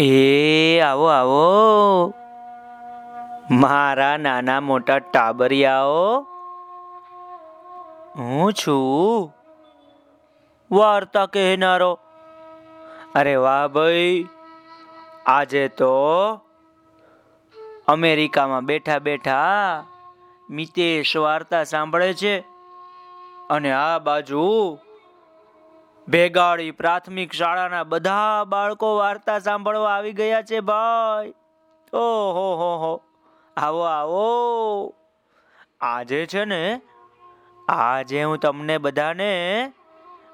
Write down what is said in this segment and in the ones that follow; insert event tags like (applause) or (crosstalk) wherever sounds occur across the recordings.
એ આવો આવો. મારા નાના મોટા ટાબરિયાઓ, હું છું. વાર્તા કહેનારો. અરે વાહ ભાઈ, આજે તો અમેરિકામાં બેઠા બેઠા મિતેશ વાર્તા સાંભળે છે. અને આ બાજુ ભેગાડી પ્રાથમિક શાળાના બધા બાળકો વાર્તા સાંભળવા આવી ગયા છે, ભાઈ. ઓહો, હો હો. આવો આવો. આજે છે ને, આજે હું તમને બધાને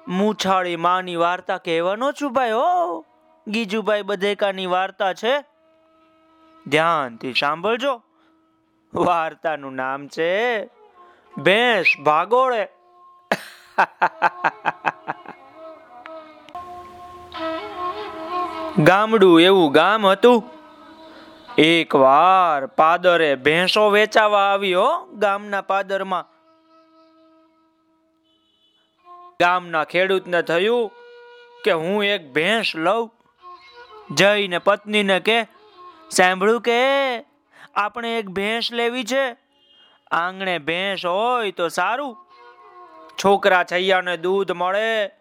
મૂછાળી માની વાર્તા કહેવાનો છું, ભાઈ, હો. ગીજુભાઈ બધેકાની વાર્તા છે. ધ્યાનથી સાંભળજો. વાર્તાનું નામ છે ભેંસ ભાગોળે. (laughs) ગામડું એવું ગામ હતું. એક વાર પાદરે ભેંસો વેચાવા આવ્યો ગામના પાદરમાં. ગામના ખેડૂતને થયું કે હું એક ભેંસ લઉં. જઈને પત્નીને કે, સાંભળ્યું કે, આપણે એક ભેંસ લેવી છે. આંગણે ભેંસ હોય તો સારું. છોકરા છૈયાને દૂધ મળે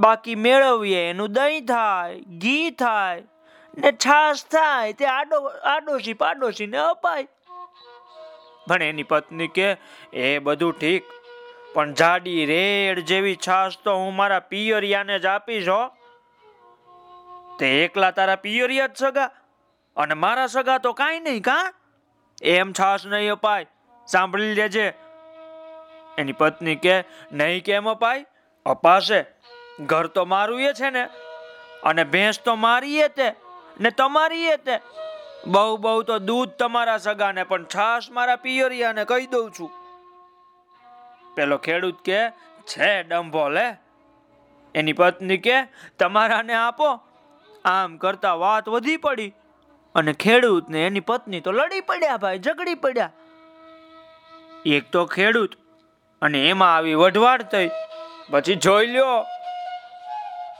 બાકી મેળવીએ, એનું દહીં થાય, ઘી થાય, ને છાશ થાય, તે આડો, આડોશી પાડોશી ને અપાય. પણ એની પત્ની કે, એ બધું ઠીક, પણ જાડી રેડ જેવી છાશ તો હું મારા પિયરિયાને જ આપીશ, હો. તે એકલા તારા પિયરિયા જ સગા, અને મારા સગા તો કાંઈ નહીં, કા? એમ છાશ નહીં અપાય, સાંભળી લેજે. એની પત્ની કે, નહીં કેમ અપાય? અપાશે. ઘર તો મારું એ છે ને, અને ભેંસ તો મારી એ તે, ને તમારી એ તે. બહુ બહુ તો દૂધ તમારા સગાને, પણ છાશ મારા પિયરિયાને કહી દઉં છું. પેલો ખેડૂત કે, છે ડંભો લે. એની પત્ની કે, તમારાને આપો. આમ કરતા વાત વધી પડી, અને ખેડૂતને એની પત્ની તો લડી પડ્યા ભાઈ, ઝઘડી પડ્યા. એક તો ખેડૂત, અને એમાં આવી વઢવાડ થઈ, પછી જોઈ લ્યો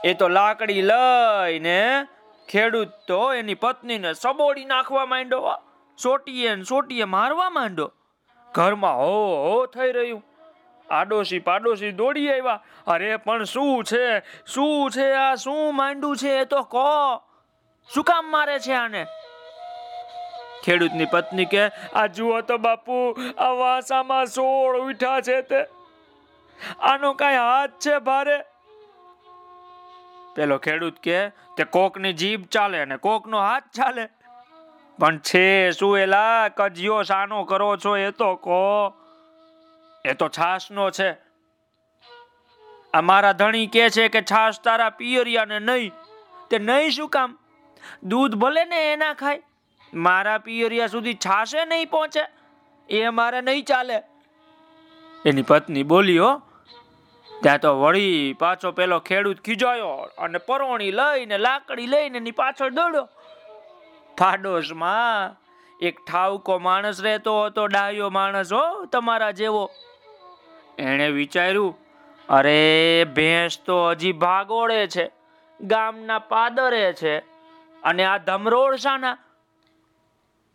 એ તો લાકડી લઈને ખેડૂત તો એની પત્નીને સબોડી નાખવા માંડ્યો. સોટીએ સોટીએ મારવા માંડ્યો. ઘરમાં હો હો થઈ રહ્યું. આડોશી પાડોશી દોડી આવ્યા. અરે, પણ શું છે? શું છે આ? શું માંડ્યું છે? એ તો કહો. શું કામ મારે છે આને? ખેડૂતની પત્ની કે, આ જુઓ તો બાપુ, આ વાસામાં સોળ ઉઠા છે તે. આનો કઈ હાથ છે ભારે? પેલો ખેડૂત કે તે કોકની જીભ ચાલે અને કોકનો હાથ ચાલે. પણ છે શું એલા? કજિયો સાનો કરો છો એ તો કહો એ તો છાસનો છે. અમારા ધણી કે છે કે છાસ તારા પિયરિયાને નહીં. તે નહીં શું કામ? દૂધ ભલે ને એના ખાય. મારા પિયરિયા સુધી છાશે નહીં પહોંચે. એ મારે નહીં ચાલે. એની પત્ની બોલી, હો ત્યાં તો વળી પાછો પેલો ખેડૂત ખીજાયો અને પરોણી લઈને, લાકડી લઈને એની પાછળ દોડ્યો. ફાડોશમાં એક ઠાવકો માણસ રહેતો હતો, ડાયો માણસ, હો, તમારા જેવો. એણે વિચાર્યું, અરે, ભેંસ તો હજી ભાગોળે છે, ગામના પાદરે છે અને આ ધમરોળ શાના.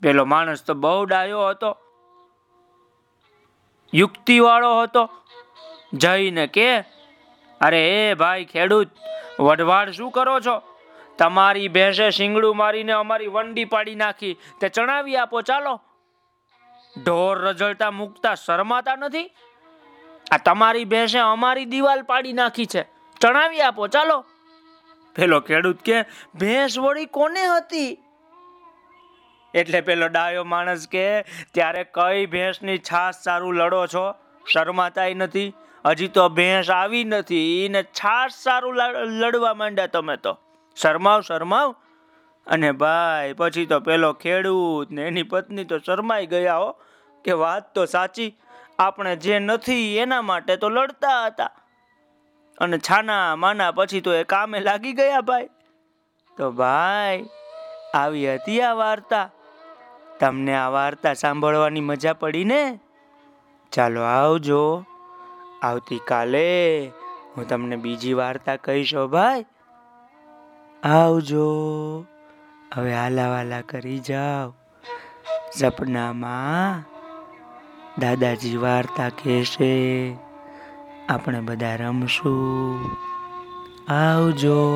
પેલો માણસ તો બહુ ડાયો હતો, યુક્તિવાળો હતો. જઈને કે, અરે એ ભાઈ ખેડૂત વઢવાડ શું કરો છો? તમારી ભેંસે શિંગડું મારીને અમારી વંડી પાડી નાખી. તે ચણાવી આપો, ચાલો. ઢોર રજળતા મૂકતા શરમાતા નથી. આ તમારી ભેંસે અમારી દિવાલ પાડી નાખી છે. ચણાવી આપો, ચાલો. પેલો ખેડૂત કે, ભેંસ વળી કોને હતી? એટલે પેલો ડાયો માણસ કે, ત્યારે કઈ ભેંસની છાસ સારું લડો છો? શરમાતાય નથી. હજી તો ભેંસ આવી નથી ને છાસ સારું લડવા માંડ્યા તમે તો. શરમાવ શરમાવ. અને ભાઈ, પછી તો પેલો ખેડૂત ને એની પત્ની તો શરમાઈ ગયા હો. કે વાત તો સાચી, આપણે જે નથી એના માટે તો લડતા હતા. અને છાના માના પછી તો એ કામે લાગી ગયા ભાઈ. તો ભાઈ, આવી હતી આ વાર્તા. તમને આ વાર્તા સાંભળવાની મજા પડી ને? ચાલો આવજો. આવતીકાલે હું તમને બીજી વાર્તા કહીશો ભાઈ. આવજો. હવે હાલાવાલા કરી જાઓ. સપનામાં દાદાજી વાર્તા કહેશે. આપણે બધા રમશું. આવજો.